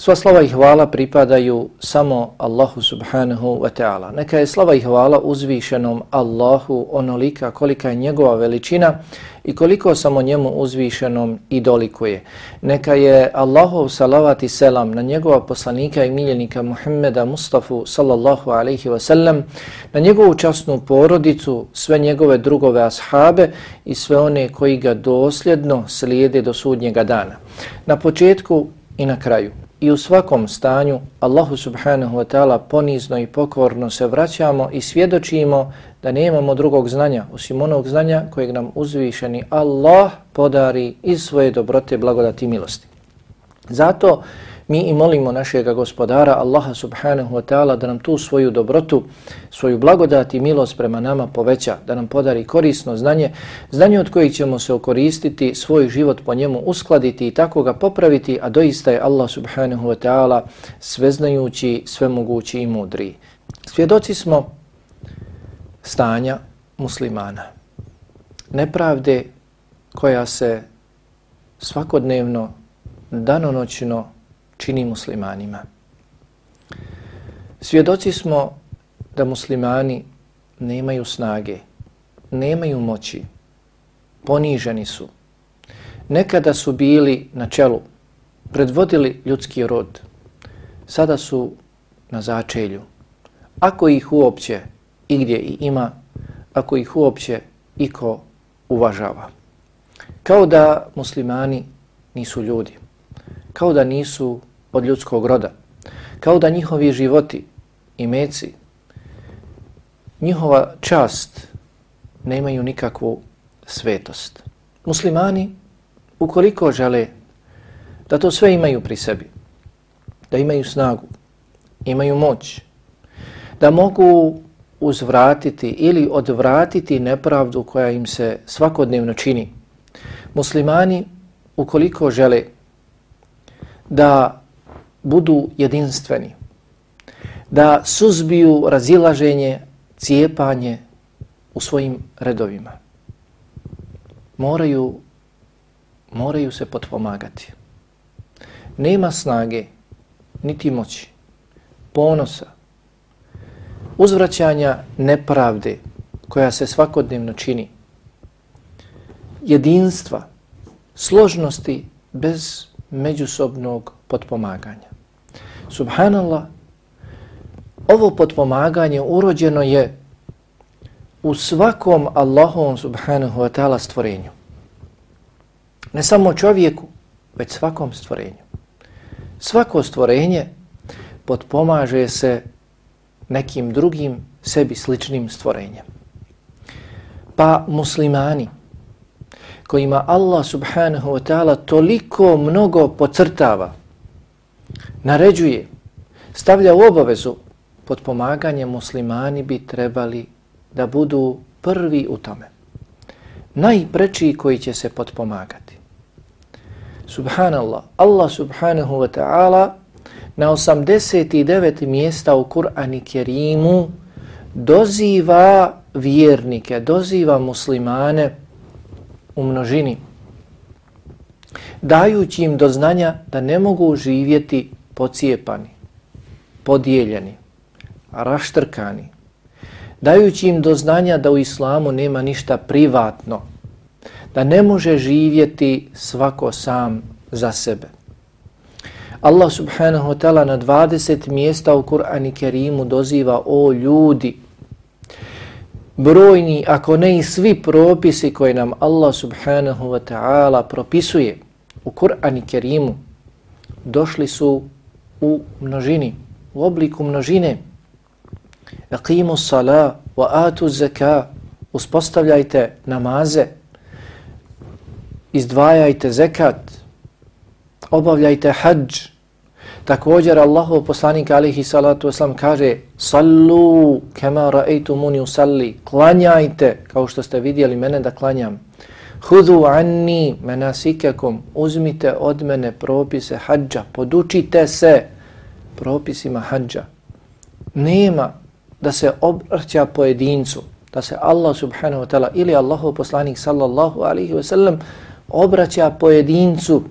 Sva slava i hvala pripadaju samo Allahu subhanahu wa ta'ala. Neka je slava i hvala uzvišenom Allahu onolika kolika je njegova veličina i koliko samo njemu uzvišenom i dolikuje. Neka je Allahov salavat i selam na njegova poslanika i miljenika Muhammeda Mustafa sallallahu alaihi wa sallam, na njegovu časnu porodicu, sve njegove drugove ashabe i sve one koji ga dosljedno slijede do sudnjega dana. Na početku i na kraju i u svakom stanju Allahu subhanahu wa ta'ala ponizno i pokorno se vraćamo i svjedočimo da nemamo drugog znanja osim onog znanja kojeg nam uzvišeni Allah podari iz svoje dobrote, blagodati i milosti. Zato mi i molimo našeg gospodara Allaha subhanahu wa ta'ala da nam tu svoju dobrotu, svoju blagodat i milost prema nama poveća, da nam podari korisno znanje, znanje od kojih ćemo se okoristiti, svoj život po njemu uskladiti i tako ga popraviti, a doista je Allah subhanahu wa ta'ala sveznajući, svemogući i mudri. Svjedoci smo stanja muslimana, nepravde koja se svakodnevno, danonoćno čini muslimanima. Svjedoci smo da muslimani nemaju snage, nemaju moći, poniženi su. Nekada su bili na čelu, predvodili ljudski rod, sada su na začelju. Ako ih uopće igdje i ima, ako ih uopće iko uvažava. Kao da muslimani nisu ljudi, kao da nisu od ljudskog roda. Kao da njihovi životi i meci, njihova čast nemaju nikakvu svetost. Muslimani, ukoliko žele da to sve imaju pri sebi, da imaju snagu, imaju moć, da mogu uzvratiti ili odvratiti nepravdu koja im se svakodnevno čini. Muslimani, ukoliko žele da budu jedinstveni, da suzbiju razilaženje, cijepanje u svojim redovima. Moraju, moraju se potpomagati. Nema snage, niti moći, ponosa, uzvraćanja nepravde koja se svakodnevno čini, jedinstva, složnosti bez međusobnog potpomaganja. Subhanallah, ovo potpomaganje urođeno je u svakom Allahovom subhanahu wa ta'ala stvorenju. Ne samo čovjeku, već svakom stvorenju. Svako stvorenje potpomaže se nekim drugim sebi sličnim stvorenjem. Pa muslimani kojima Allah subhanahu wa ta'ala toliko mnogo pocrtava naređuje, stavlja u obavezu pod pomaganje muslimani bi trebali da budu prvi u tome. Najprečiji koji će se potpomagati. Subhanallah, Allah subhanahu wa ta'ala na 89. mjesta u Kur'ani Kerimu doziva vjernike, doziva muslimane u množini dajući im do znanja da ne mogu živjeti pocijepani, podijeljeni, raštrkani, dajući im do znanja da u islamu nema ništa privatno, da ne može živjeti svako sam za sebe. Allah subhanahu wa ta'ala na 20 mjesta u Kur'ani Kerimu doziva o ljudi, brojni, ako ne i svi propisi koje nam Allah subhanahu wa ta'ala propisuje u Kur'ani Kerimu, došli su u množini, u obliku množine. Aqimu sala wa atu zaka, uspostavljajte namaze, izdvajajte zekat, obavljajte hađ. Također Allahu poslanik alihi salatu wasalam kaže Sallu kema ra'eitu muni usalli, klanjajte kao što ste vidjeli mene da klanjam. Hudu anni menasikakum, uzmite od mene propise hađa, podučite se propisima hađa. Nema da se obraća pojedincu, da se Allah subhanahu wa ta'ala ili Allahu poslanik sallallahu alaihi wa sallam obraća pojedincu,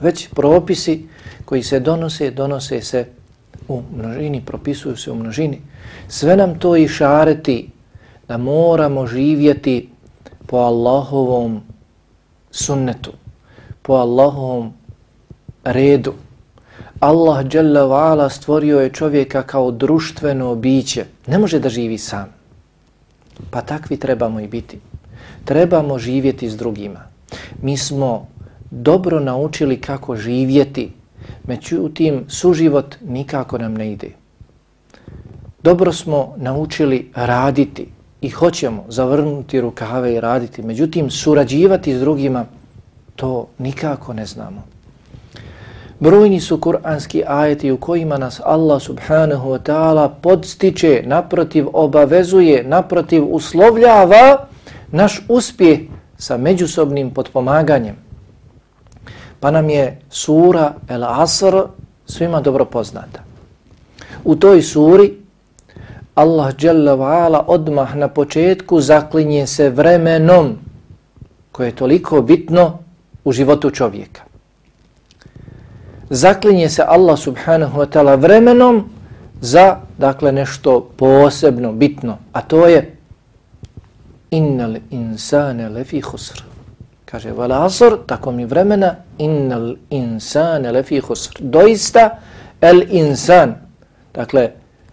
već propisi koji se donose, donose se u množini, propisuju se u množini. Sve nam to i šareti da moramo živjeti po Allahovom sunnetu, po Allahovom redu. Allah Jalla stvorio je čovjeka kao društveno biće. Ne može da živi sam. Pa takvi trebamo i biti. Trebamo živjeti s drugima. Mi smo dobro naučili kako živjeti, međutim suživot nikako nam ne ide. Dobro smo naučili raditi i hoćemo zavrnuti rukave i raditi, međutim surađivati s drugima, to nikako ne znamo. Brojni su kuranski ajeti u kojima nas Allah subhanahu wa ta'ala podstiče, naprotiv obavezuje, naprotiv uslovljava naš uspjeh sa međusobnim podpomaganjem. Pa nam je sura El Asr svima dobro poznata. U toj suri Allah Jalla wa'ala odmah na početku zaklinje se vremenom koje je toliko bitno u životu čovjeka zaklinje se Allah subhanahu wa ta'ala vremenom za dakle nešto posebno, bitno, a to je innal insane lefi husr. Kaže, vala asr, tako mi vremena, innal insane lefi husr. Doista, el insan, dakle,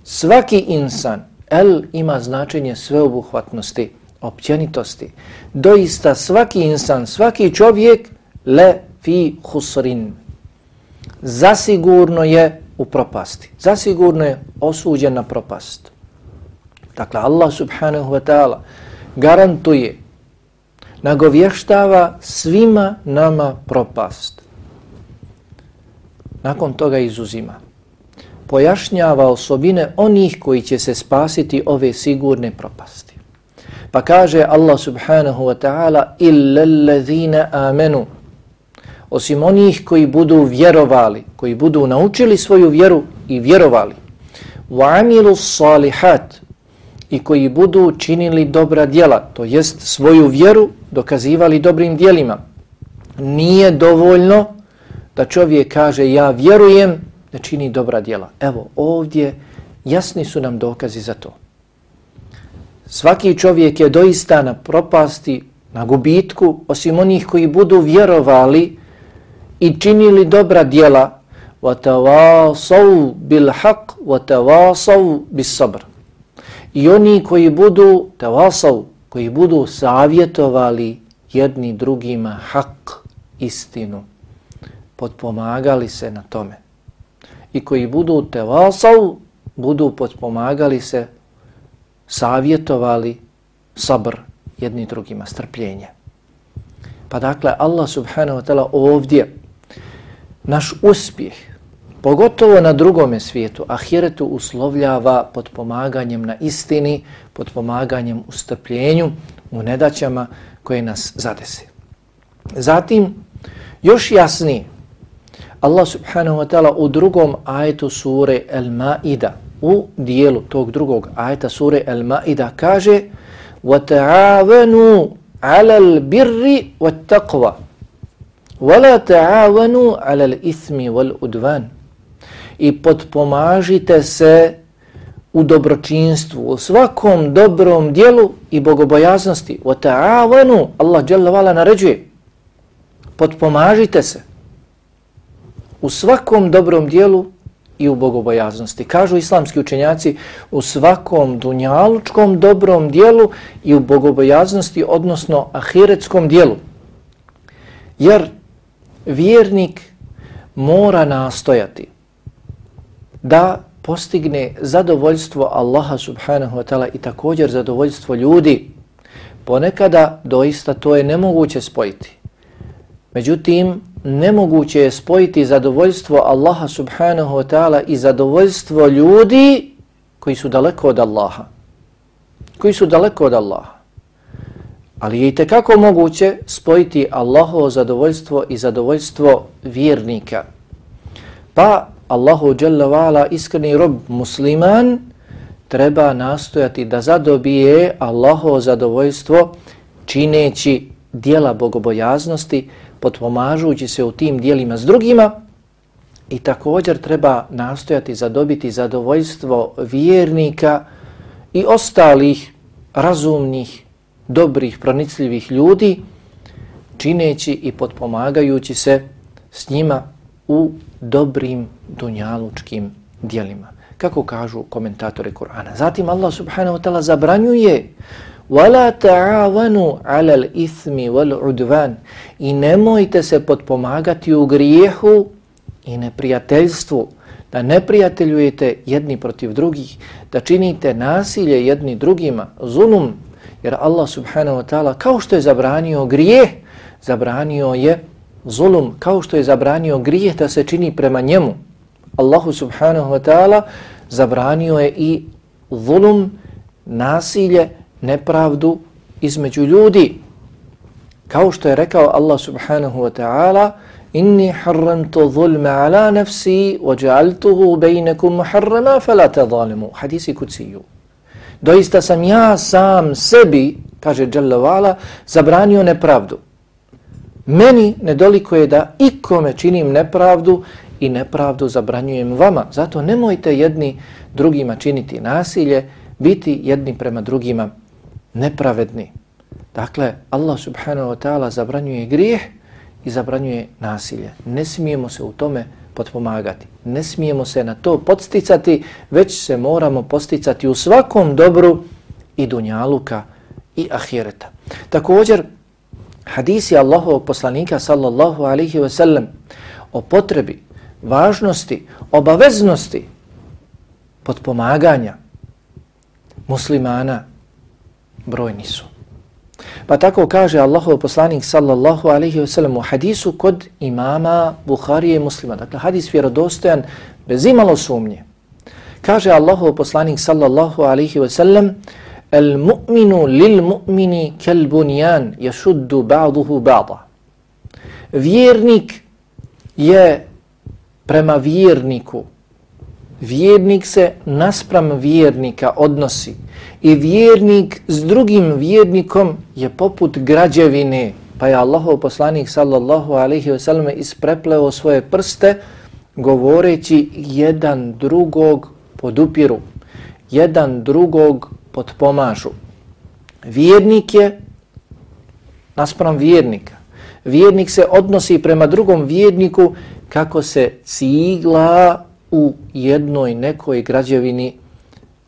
svaki insan, el ima značenje sveobuhvatnosti, općenitosti. Doista, svaki insan, svaki čovjek, le fi husrin, zasigurno je u propasti. Zasigurno je osuđen na propast. Dakle, Allah subhanahu wa ta'ala garantuje, nagovještava svima nama propast. Nakon toga izuzima pojašnjava osobine onih koji će se spasiti ove sigurne propasti. Pa kaže Allah subhanahu wa ta'ala illallazina amenu osim onih koji budu vjerovali, koji budu naučili svoju vjeru i vjerovali Wa amilu salihat i koji budu činili dobra djela, to jest svoju vjeru dokazivali dobrim djelima. Nije dovoljno da čovjek kaže ja vjerujem da čini dobra djela. Evo ovdje jasni su nam dokazi za to. Svaki čovjek je doista na propasti, na gubitku, osim onih koji budu vjerovali i činili dobra djela وَتَوَاصَوْ بِالْحَقْ وَتَوَاصَوْ بِالصَّبْرِ I oni koji budu tawasav, koji budu savjetovali jedni drugima hak, istinu, potpomagali se na tome. I koji budu tawasav, budu potpomagali se, savjetovali sabr jedni drugima, strpljenje. Pa dakle, Allah subhanahu wa ta'ala ovdje naš uspjeh, pogotovo na drugome svijetu, ahiretu uslovljava potpomaganjem na istini, potpomaganjem u strpljenju, u nedaćama koje nas zadese. Zatim, još jasnije, Allah subhanahu wa ta'ala u drugom ajetu sure El-Ma'ida, u dijelu tog drugog ajeta sure El-Ma'ida kaže وَتَعَاوَنُوا عَلَى الْبِرِّ وَالتَّقْوَى وَلَا تَعَاوَنُوا عَلَى الْإِثْمِ وَالْأُدْوَانِ I potpomažite se u dobročinstvu, u svakom dobrom dijelu i bogobojaznosti. وَتَعَاوَنُوا Allah Jalla Vala naređuje. Potpomažite se u svakom dobrom dijelu i u bogobojaznosti. Kažu islamski učenjaci u svakom dunjalučkom dobrom dijelu i u bogobojaznosti, odnosno ahiretskom dijelu. Jer vjernik mora nastojati da postigne zadovoljstvo Allaha subhanahu wa ta'ala i također zadovoljstvo ljudi. Ponekada doista to je nemoguće spojiti. Međutim, nemoguće je spojiti zadovoljstvo Allaha subhanahu wa ta'ala i zadovoljstvo ljudi koji su daleko od Allaha. Koji su daleko od Allaha. Ali je i tekako moguće spojiti Allahovo zadovoljstvo i zadovoljstvo vjernika. Pa Allahu Jalla wa'ala iskreni rob musliman treba nastojati da zadobije Allahovo zadovoljstvo čineći dijela bogobojaznosti, potpomažući se u tim dijelima s drugima i također treba nastojati zadobiti zadovoljstvo vjernika i ostalih razumnih, dobrih, pronicljivih ljudi, čineći i potpomagajući se s njima u dobrim dunjalučkim dijelima. Kako kažu komentatori Kur'ana. Zatim Allah subhanahu wa ta'ala zabranjuje وَلَا تَعَوَنُوا عَلَى الْإِثْمِ وَالْعُدْوَانِ I nemojte se potpomagati u grijehu i neprijateljstvu, da ne prijateljujete jedni protiv drugih, da činite nasilje jedni drugima, zulum, jer Allah subhanahu wa ta'ala kao što je zabranio grijeh, zabranio je zulum, kao što je zabranio grijeh da se čini prema njemu. Allahu subhanahu wa ta'ala zabranio je i zulum, nasilje, nepravdu između ljudi. Kao što je rekao Allah subhanahu wa ta'ala Inni harramtu zulma ala nafsi wa ja'altuhu bejnekum muharrama fala tadhalimu. zalimu. Hadisi kuciju. Doista sam ja sam sebi, kaže Jalla zabranio nepravdu. Meni nedoliko je da ikome činim nepravdu i nepravdu zabranjujem vama. Zato nemojte jedni drugima činiti nasilje, biti jedni prema drugima nepravedni. Dakle, Allah subhanahu wa ta'ala zabranjuje grijeh i zabranjuje nasilje. Ne smijemo se u tome potpomagati. Ne smijemo se na to podsticati, već se moramo posticati u svakom dobru i dunjaluka i ahireta. Također, hadisi Allahovog poslanika sallallahu alihi wa sallam o potrebi, važnosti, obaveznosti potpomaganja muslimana brojni su. Pa tako kaže Allahov poslanik sallallahu alaihi wasallam u hadisu kod imama Buharije i muslima. Dakle, hadis vjerodostojan bez imalo sumnje. Kaže Allahov poslanik sallallahu alaihi wasallam El mu'minu lil mu'mini kel bunjan jašuddu ba'duhu ba'da. Vjernik je prema vjerniku. Vjernik se naspram vjernika odnosi i vjernik s drugim vjernikom je poput građevine. Pa je Allahov poslanik sallallahu alaihi wasallam isprepleo svoje prste govoreći jedan drugog podupiru, jedan drugog potpomažu. Vjernik je naspram vjernika. Vjernik se odnosi prema drugom vjerniku kako se cigla u jednoj nekoj građevini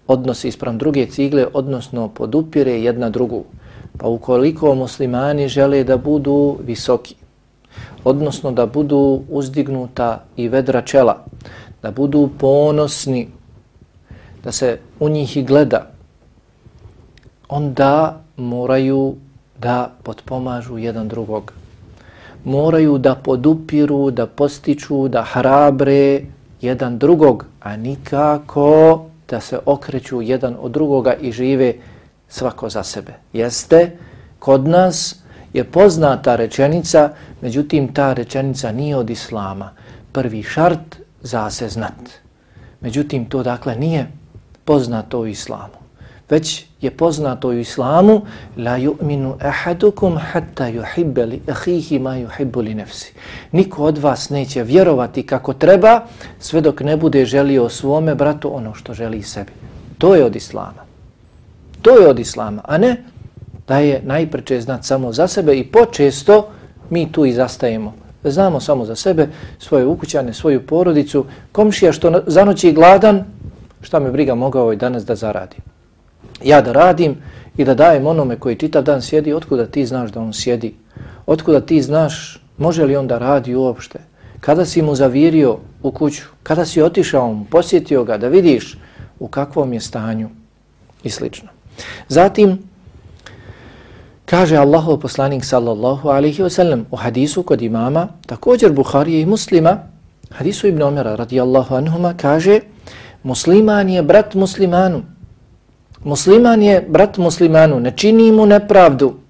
odnosi ispram druge cigle, odnosno podupire jedna drugu. Pa ukoliko muslimani žele da budu visoki, odnosno da budu uzdignuta i vedra čela, da budu ponosni, da se u njih i gleda, onda moraju da potpomažu jedan drugog. Moraju da podupiru, da postiču, da hrabre jedan drugog, a nikako da se okreću jedan od drugoga i žive svako za sebe. Jeste, kod nas je poznata rečenica, međutim ta rečenica nije od Islama. Prvi šart za se znat. Međutim, to dakle nije poznato u Islamu već je poznato u islamu la yu'minu ahadukum hatta yuhibba li akhihi ma yuhibbu li nafsi. Niko od vas neće vjerovati kako treba sve dok ne bude želio svome bratu ono što želi sebi. To je od islama. To je od islama, a ne da je najpreče znat samo za sebe i počesto mi tu i zastajemo. Znamo samo za sebe, svoje ukućane, svoju porodicu, komšija što zanoći gladan, šta me briga mogao i danas da zaradi ja da radim i da dajem onome koji čitav dan sjedi, otkuda ti znaš da on sjedi? Otkuda ti znaš može li on da radi uopšte? Kada si mu zavirio u kuću? Kada si otišao mu, posjetio ga da vidiš u kakvom je stanju? I slično. Zatim, kaže Allahov poslanik sallallahu alaihi wasallam u hadisu kod imama, također Buharije i muslima, hadisu Ibn Omera radijallahu anhuma, kaže musliman je brat muslimanu, Musliman je brat muslimanu, ne čini mu nepravdu.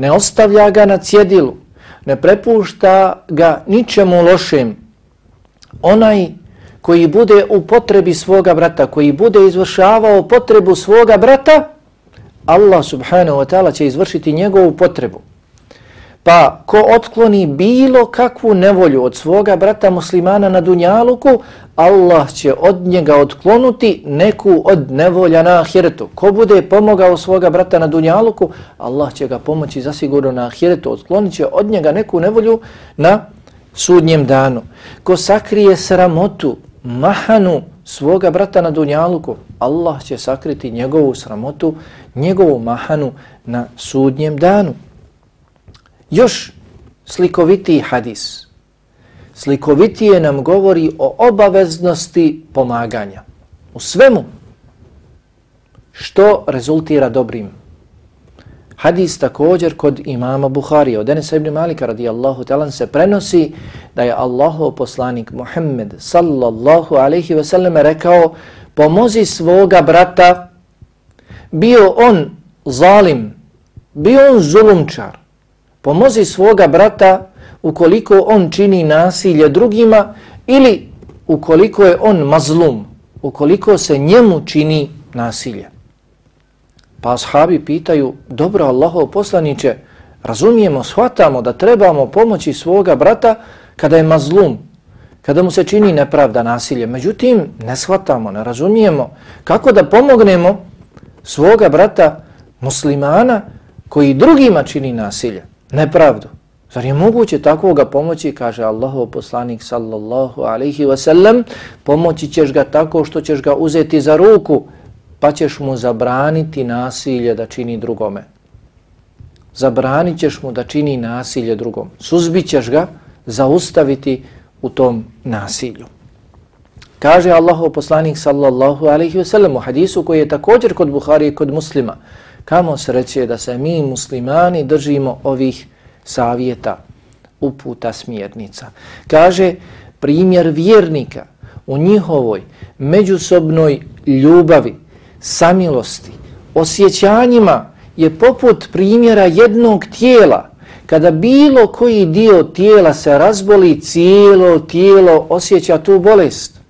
ne ostavlja ga na cjedilu, ne prepušta ga ničemu lošem. Onaj koji bude u potrebi svoga brata, koji bude izvršavao potrebu svoga brata, Allah subhanahu wa ta'ala će izvršiti njegovu potrebu. Pa ko otkloni bilo kakvu nevolju od svoga brata muslimana na dunjaluku, Allah će od njega otklonuti neku od nevolja na ahiretu. Ko bude pomogao svoga brata na dunjaluku, Allah će ga pomoći zasigurno na ahiretu. Otklonit će od njega neku nevolju na sudnjem danu. Ko sakrije sramotu, mahanu svoga brata na dunjaluku, Allah će sakriti njegovu sramotu, njegovu mahanu na sudnjem danu. Još slikovitiji hadis. Slikovitije nam govori o obaveznosti pomaganja. U svemu što rezultira dobrim. Hadis također kod imama Buhari od Enesa ibn Malika radijallahu talan se prenosi da je Allahov poslanik Muhammed sallallahu alaihi ve sellem rekao pomozi svoga brata bio on zalim, bio on zulumčar, Pomozi svoga brata ukoliko on čini nasilje drugima ili ukoliko je on mazlum, ukoliko se njemu čini nasilje. Pa ashabi pitaju, dobro Allahov poslaniće, razumijemo, shvatamo da trebamo pomoći svoga brata kada je mazlum, kada mu se čini nepravda nasilje. Međutim, ne shvatamo, ne razumijemo kako da pomognemo svoga brata muslimana koji drugima čini nasilje nepravdu. Zar je moguće takvoga pomoći, kaže Allahov poslanik sallallahu alaihi wasallam, pomoći ćeš ga tako što ćeš ga uzeti za ruku, pa ćeš mu zabraniti nasilje da čini drugome. Zabranit ćeš mu da čini nasilje drugom. Suzbit ćeš ga, zaustaviti u tom nasilju. Kaže Allahov poslanik sallallahu alaihi wasallam u hadisu koji je također kod Buhari i kod muslima, kamo sreće da se mi muslimani držimo ovih savjeta, uputa, smjernica. Kaže primjer vjernika u njihovoj međusobnoj ljubavi, samilosti, osjećanjima je poput primjera jednog tijela. Kada bilo koji dio tijela se razboli, cijelo tijelo osjeća tu bolest.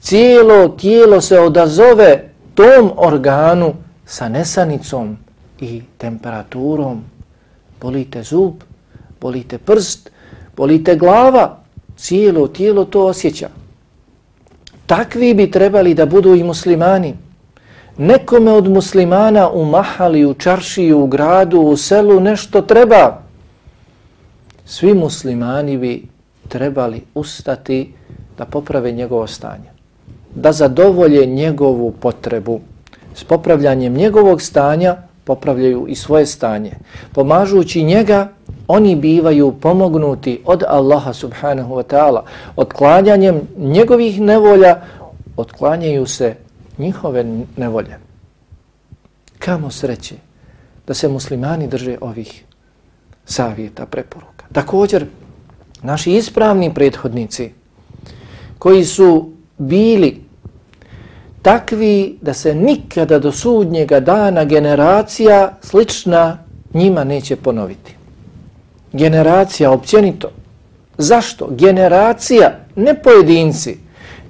Cijelo tijelo se odazove tom organu sa nesanicom i temperaturom. Bolite zub, bolite prst, bolite glava, cijelo tijelo to osjeća. Takvi bi trebali da budu i muslimani. Nekome od muslimana u mahali, u čaršiju, u gradu, u selu nešto treba. Svi muslimani bi trebali ustati da poprave njegovo stanje. Da zadovolje njegovu potrebu s popravljanjem njegovog stanja popravljaju i svoje stanje. Pomažući njega, oni bivaju pomognuti od Allaha subhanahu wa ta'ala. Otklanjanjem njegovih nevolja, otklanjaju se njihove nevolje. Kamo sreće da se muslimani drže ovih savjeta, preporuka. Također, naši ispravni prethodnici koji su bili takvi da se nikada do sudnjega dana generacija slična njima neće ponoviti. Generacija općenito. Zašto? Generacija, ne pojedinci.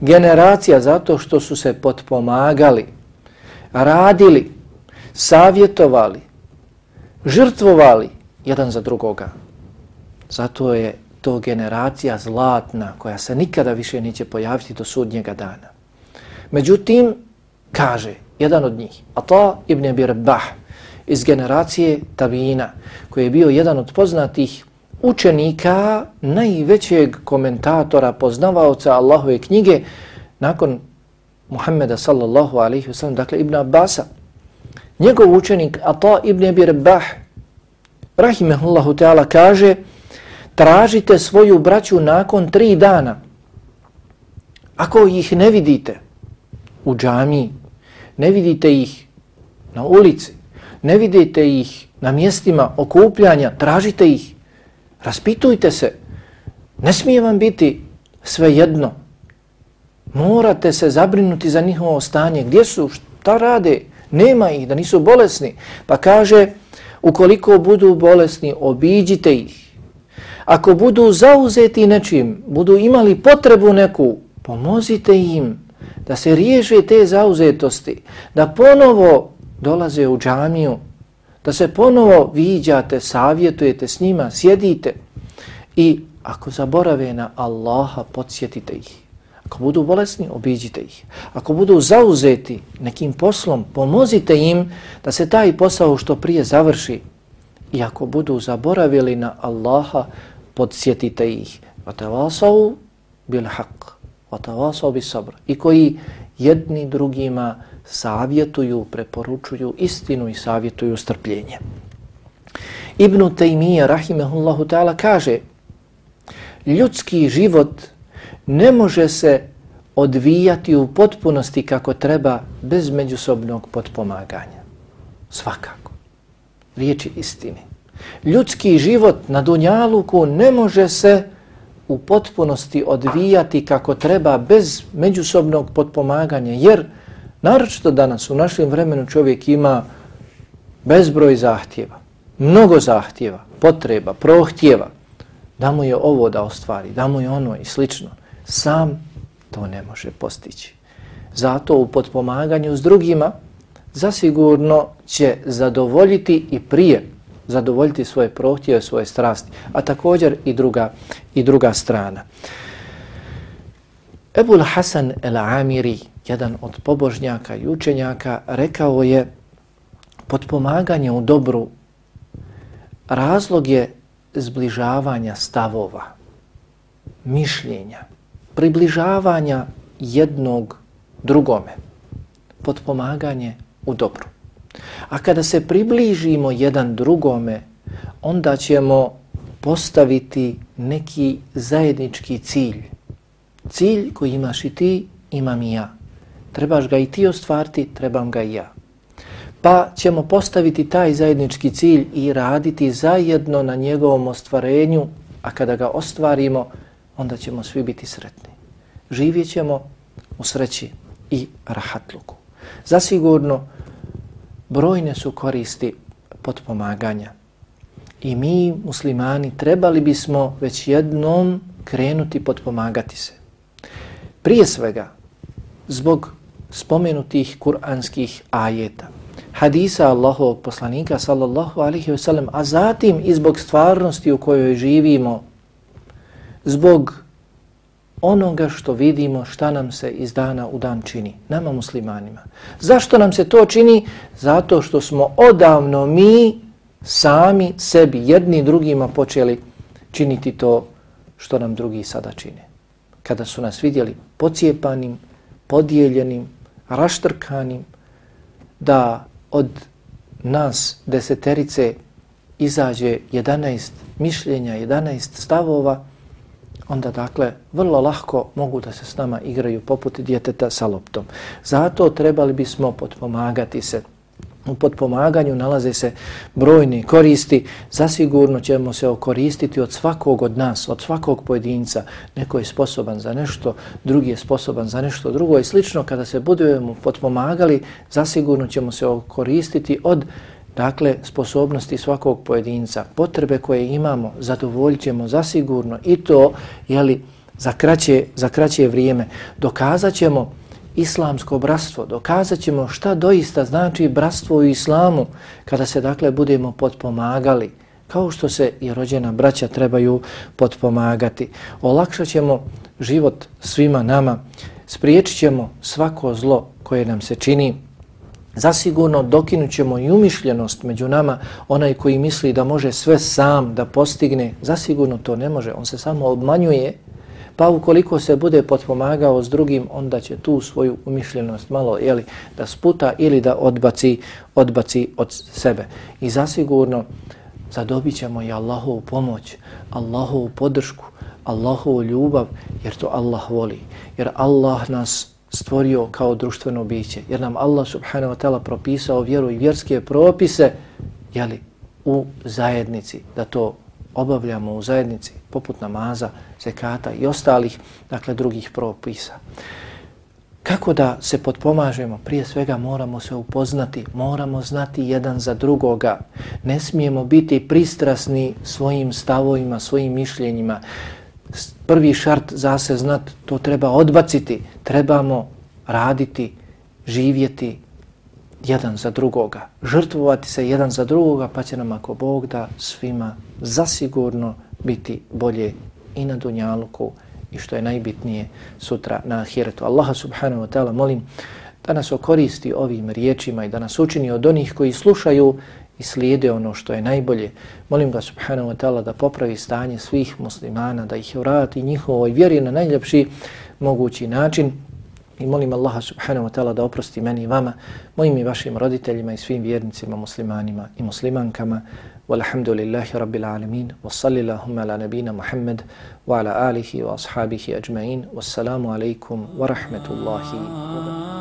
Generacija zato što su se potpomagali, radili, savjetovali, žrtvovali jedan za drugoga. Zato je to generacija zlatna koja se nikada više neće pojaviti do sudnjega dana. Međutim, kaže jedan od njih, Ata Ibn Abi Rabbah iz generacije Tabijina, koji je bio jedan od poznatih učenika najvećeg komentatora, poznavaoca Allahove knjige nakon Muhammeda sallallahu alaihi wasallam, dakle Ibn Abbasa. Njegov učenik Ata ibn Abi Rabbah, rahimehullahu ta'ala, kaže tražite svoju braću nakon tri dana. Ako ih ne vidite, u džamiji, ne vidite ih na ulici, ne vidite ih na mjestima okupljanja, tražite ih, raspitujte se, ne smije vam biti sve jedno. Morate se zabrinuti za njihovo stanje, gdje su, šta rade, nema ih, da nisu bolesni. Pa kaže, Ukoliko budu bolesni, obiđite ih. Ako budu zauzeti nečim, budu imali potrebu neku, pomozite im da se riješe te zauzetosti, da ponovo dolaze u džamiju, da se ponovo viđate, savjetujete s njima, sjedite i ako zaborave na Allaha, podsjetite ih. Ako budu bolesni, obiđite ih. Ako budu zauzeti nekim poslom, pomozite im da se taj posao što prije završi. I ako budu zaboravili na Allaha, podsjetite ih. Vatavasavu bil haq. Vatavasao bi sabr. I koji jedni drugima savjetuju, preporučuju istinu i savjetuju strpljenje. Ibn Taymiye, rahimehullahu ta'ala, kaže ljudski život ne može se odvijati u potpunosti kako treba bez međusobnog potpomaganja. Svakako. Riječi istine. Ljudski život na Dunjaluku ne može se u potpunosti odvijati kako treba bez međusobnog potpomaganja, jer naročito danas u našem vremenu čovjek ima bezbroj zahtjeva, mnogo zahtjeva, potreba, prohtjeva, da mu je ovo da ostvari, da mu je ono i slično. Sam to ne može postići. Zato u potpomaganju s drugima zasigurno će zadovoljiti i prije zadovoljiti svoje prohtjeve, svoje strasti, a također i druga, i druga strana. Ebul Hasan el-Amiri, jedan od pobožnjaka i učenjaka, rekao je potpomaganje u dobru razlog je zbližavanja stavova, mišljenja, približavanja jednog drugome, potpomaganje u dobru. A kada se približimo jedan drugome, onda ćemo postaviti neki zajednički cilj. Cilj koji imaš i ti, imam i ja. Trebaš ga i ti ostvariti, trebam ga i ja. Pa ćemo postaviti taj zajednički cilj i raditi zajedno na njegovom ostvarenju, a kada ga ostvarimo, onda ćemo svi biti sretni. Živjet ćemo u sreći i rahatluku. Zasigurno, brojne su koristi potpomaganja. I mi, muslimani, trebali bismo već jednom krenuti potpomagati se. Prije svega, zbog spomenutih kuranskih ajeta, hadisa Allahovog poslanika, sallallahu alihi wasallam, a zatim i zbog stvarnosti u kojoj živimo, zbog onoga što vidimo šta nam se iz dana u dan čini, nama muslimanima. Zašto nam se to čini? Zato što smo odavno mi sami sebi jedni drugima počeli činiti to što nam drugi sada čine. Kada su nas vidjeli pocijepanim, podijeljenim, raštrkanim, da od nas deseterice izađe 11 mišljenja, 11 stavova, onda dakle vrlo lahko mogu da se s nama igraju poput djeteta sa loptom. Zato trebali bismo potpomagati se. U potpomaganju nalaze se brojni koristi. Zasigurno ćemo se okoristiti od svakog od nas, od svakog pojedinca. Neko je sposoban za nešto, drugi je sposoban za nešto drugo. I slično kada se budemo potpomagali, zasigurno ćemo se okoristiti od Dakle, sposobnosti svakog pojedinca, potrebe koje imamo, zadovoljćemo zasigurno i to jeli, za, kraće, za kraće vrijeme. Dokazat ćemo islamsko bratstvo, dokazat ćemo šta doista znači bratstvo u islamu kada se dakle budemo potpomagali kao što se i rođena braća trebaju potpomagati. Olakšat ćemo život svima nama, spriječit ćemo svako zlo koje nam se čini, Zasigurno dokinut ćemo i umišljenost među nama, onaj koji misli da može sve sam da postigne, zasigurno to ne može, on se samo obmanjuje, pa ukoliko se bude potpomagao s drugim, onda će tu svoju umišljenost malo jeli, da sputa ili da odbaci, odbaci od sebe. I zasigurno zadobit ćemo i Allahovu pomoć, Allahovu podršku, Allahovu ljubav, jer to Allah voli, jer Allah nas stvorio kao društveno biće. Jer nam Allah subhanahu wa ta'ala propisao vjeru i vjerske propise jeli, u zajednici, da to obavljamo u zajednici, poput namaza, zekata i ostalih, dakle, drugih propisa. Kako da se potpomažemo? Prije svega moramo se upoznati, moramo znati jedan za drugoga. Ne smijemo biti pristrasni svojim stavovima, svojim mišljenjima. Prvi šart za se znat, to treba odbaciti. Trebamo raditi, živjeti jedan za drugoga. Žrtvovati se jedan za drugoga, pa će nam ako Bog da svima zasigurno biti bolje i na Dunjaluku i što je najbitnije sutra na Ahiretu. Allaha subhanahu wa ta'ala molim da nas okoristi ovim riječima i da nas učini od onih koji slušaju i slijede ono što je najbolje. Molim ga subhanahu wa ta'ala da popravi stanje svih muslimana, da ih vrati njihovoj vjeri na najljepši mogući način i molim Allaha subhanahu wa ta'ala da oprosti meni i vama, mojim i vašim roditeljima i svim vjernicima, muslimanima i muslimankama. والحمد لله رب العالمين وصلى اللهم على نبينا محمد وعلى آله وأصحابه أجمعين والسلام عليكم ورحمة الله وبركاته